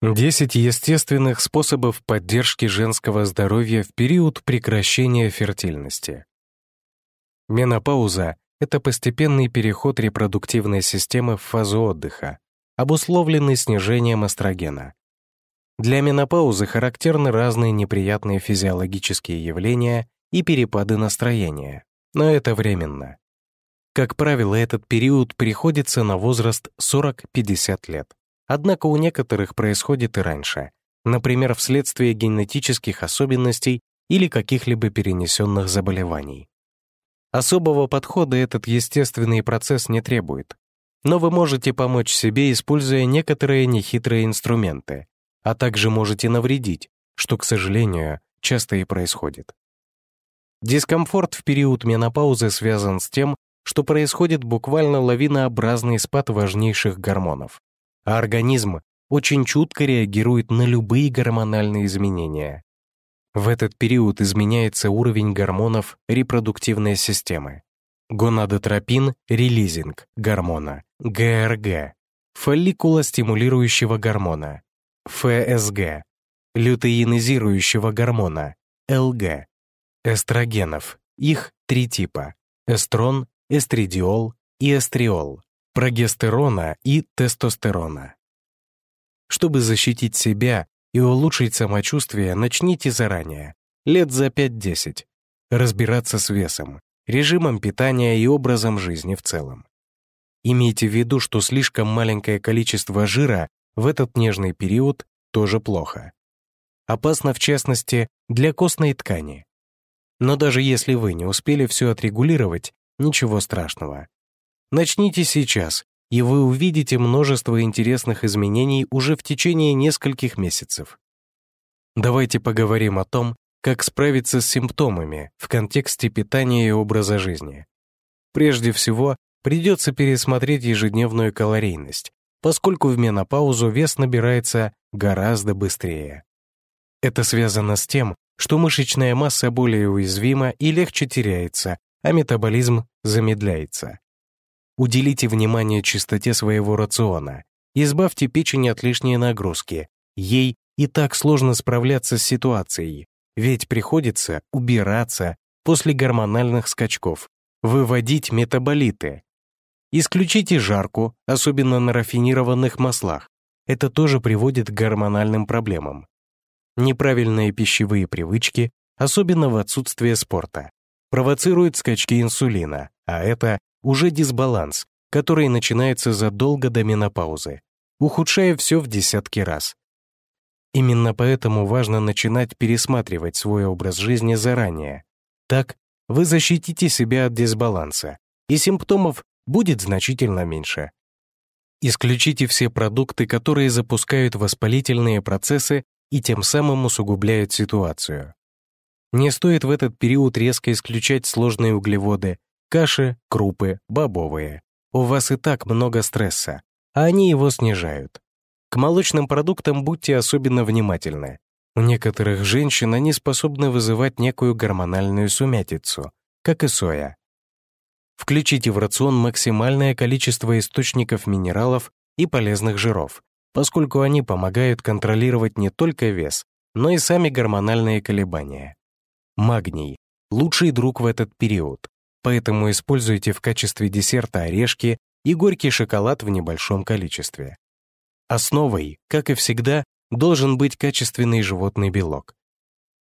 10 естественных способов поддержки женского здоровья в период прекращения фертильности. Менопауза — это постепенный переход репродуктивной системы в фазу отдыха, обусловленный снижением эстрогена. Для менопаузы характерны разные неприятные физиологические явления и перепады настроения, но это временно. Как правило, этот период приходится на возраст 40-50 лет. Однако у некоторых происходит и раньше, например, вследствие генетических особенностей или каких-либо перенесенных заболеваний. Особого подхода этот естественный процесс не требует, но вы можете помочь себе, используя некоторые нехитрые инструменты, а также можете навредить, что, к сожалению, часто и происходит. Дискомфорт в период менопаузы связан с тем, что происходит буквально лавинообразный спад важнейших гормонов а организм очень чутко реагирует на любые гормональные изменения. В этот период изменяется уровень гормонов репродуктивной системы. Гонадотропин — релизинг гормона, ГРГ, фолликулостимулирующего гормона, ФСГ, лютеинизирующего гормона, ЛГ, эстрогенов, их три типа — эстрон, эстридиол и эстриол прогестерона и тестостерона. Чтобы защитить себя и улучшить самочувствие, начните заранее, лет за 5-10, разбираться с весом, режимом питания и образом жизни в целом. Имейте в виду, что слишком маленькое количество жира в этот нежный период тоже плохо. Опасно, в частности, для костной ткани. Но даже если вы не успели все отрегулировать, ничего страшного. Начните сейчас, и вы увидите множество интересных изменений уже в течение нескольких месяцев. Давайте поговорим о том, как справиться с симптомами в контексте питания и образа жизни. Прежде всего, придется пересмотреть ежедневную калорийность, поскольку в менопаузу вес набирается гораздо быстрее. Это связано с тем, что мышечная масса более уязвима и легче теряется, а метаболизм замедляется. Уделите внимание чистоте своего рациона. Избавьте печень от лишней нагрузки. Ей и так сложно справляться с ситуацией, ведь приходится убираться после гормональных скачков, выводить метаболиты. Исключите жарку, особенно на рафинированных маслах. Это тоже приводит к гормональным проблемам. Неправильные пищевые привычки, особенно в отсутствие спорта, провоцируют скачки инсулина, а это уже дисбаланс, который начинается задолго до менопаузы, ухудшая все в десятки раз. Именно поэтому важно начинать пересматривать свой образ жизни заранее. Так вы защитите себя от дисбаланса, и симптомов будет значительно меньше. Исключите все продукты, которые запускают воспалительные процессы и тем самым усугубляют ситуацию. Не стоит в этот период резко исключать сложные углеводы, Каши, крупы, бобовые. У вас и так много стресса, а они его снижают. К молочным продуктам будьте особенно внимательны. У некоторых женщин они способны вызывать некую гормональную сумятицу, как и соя. Включите в рацион максимальное количество источников минералов и полезных жиров, поскольку они помогают контролировать не только вес, но и сами гормональные колебания. Магний — лучший друг в этот период поэтому используйте в качестве десерта орешки и горький шоколад в небольшом количестве. Основой, как и всегда, должен быть качественный животный белок.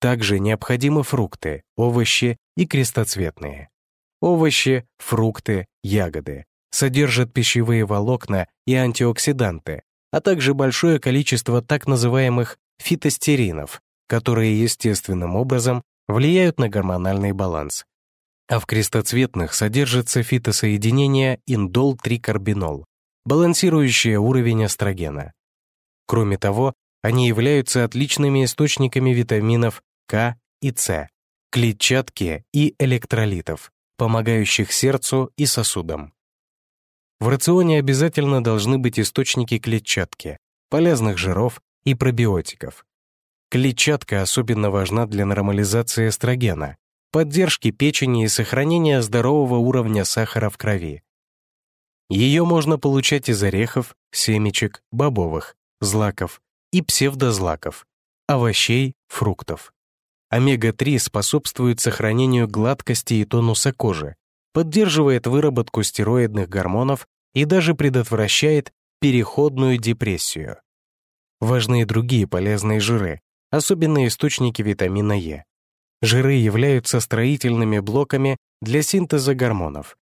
Также необходимы фрукты, овощи и крестоцветные. Овощи, фрукты, ягоды содержат пищевые волокна и антиоксиданты, а также большое количество так называемых фитостеринов, которые естественным образом влияют на гормональный баланс, а в крестоцветных содержится фитосоединение индол-трикарбинол, балансирующее уровень эстрогена. Кроме того, они являются отличными источниками витаминов К и С, клетчатки и электролитов, помогающих сердцу и сосудам. В рационе обязательно должны быть источники клетчатки, полезных жиров и пробиотиков. Клетчатка особенно важна для нормализации эстрогена, поддержки печени и сохранения здорового уровня сахара в крови. Ее можно получать из орехов, семечек, бобовых, злаков и псевдозлаков, овощей, фруктов. Омега-3 способствует сохранению гладкости и тонуса кожи, поддерживает выработку стероидных гормонов и даже предотвращает переходную депрессию. Важны и другие полезные жиры, особенно источники витамина Е. Жиры являются строительными блоками для синтеза гормонов.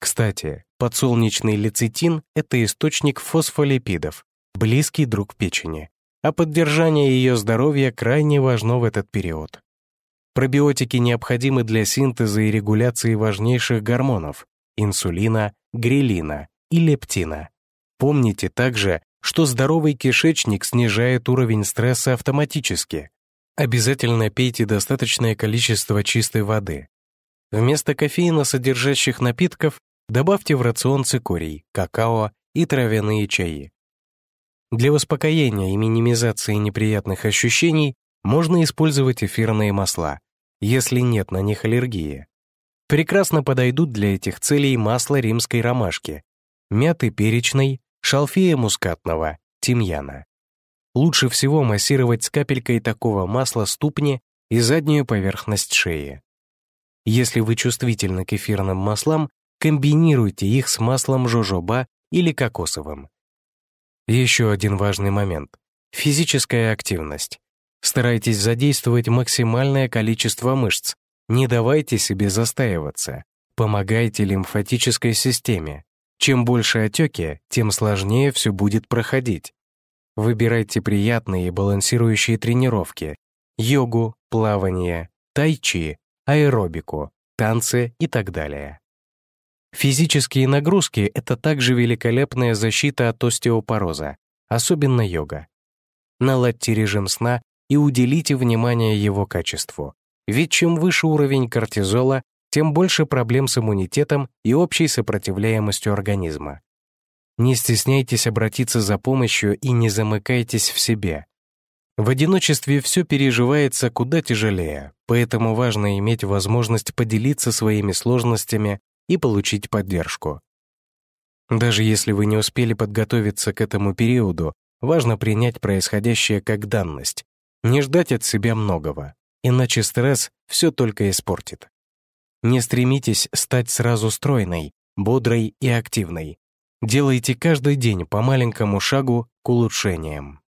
Кстати, подсолнечный лецитин — это источник фосфолипидов, близкий друг печени, а поддержание ее здоровья крайне важно в этот период. Пробиотики необходимы для синтеза и регуляции важнейших гормонов — инсулина, грелина и лептина. Помните также, что здоровый кишечник снижает уровень стресса автоматически. Обязательно пейте достаточное количество чистой воды. Вместо кофеина содержащих напитков добавьте в рацион цикорий, какао и травяные чаи. Для успокоения и минимизации неприятных ощущений можно использовать эфирные масла, если нет на них аллергии. Прекрасно подойдут для этих целей масло римской ромашки, мяты перечной шалфея мускатного, тимьяна. Лучше всего массировать с капелькой такого масла ступни и заднюю поверхность шеи. Если вы чувствительны к эфирным маслам, комбинируйте их с маслом жожоба или кокосовым. Еще один важный момент — физическая активность. Старайтесь задействовать максимальное количество мышц, не давайте себе застаиваться, помогайте лимфатической системе, чем больше отеки, тем сложнее все будет проходить. Выбирайте приятные и балансирующие тренировки, йогу, плавание, тайчи, аэробику, танцы и так далее. Физические нагрузки — это также великолепная защита от остеопороза, особенно йога. Наладьте режим сна и уделите внимание его качеству, ведь чем выше уровень кортизола, тем больше проблем с иммунитетом и общей сопротивляемостью организма. Не стесняйтесь обратиться за помощью и не замыкайтесь в себе. В одиночестве все переживается куда тяжелее, поэтому важно иметь возможность поделиться своими сложностями и получить поддержку. Даже если вы не успели подготовиться к этому периоду, важно принять происходящее как данность, не ждать от себя многого, иначе стресс все только испортит. Не стремитесь стать сразу стройной, бодрой и активной. Делайте каждый день по маленькому шагу к улучшениям.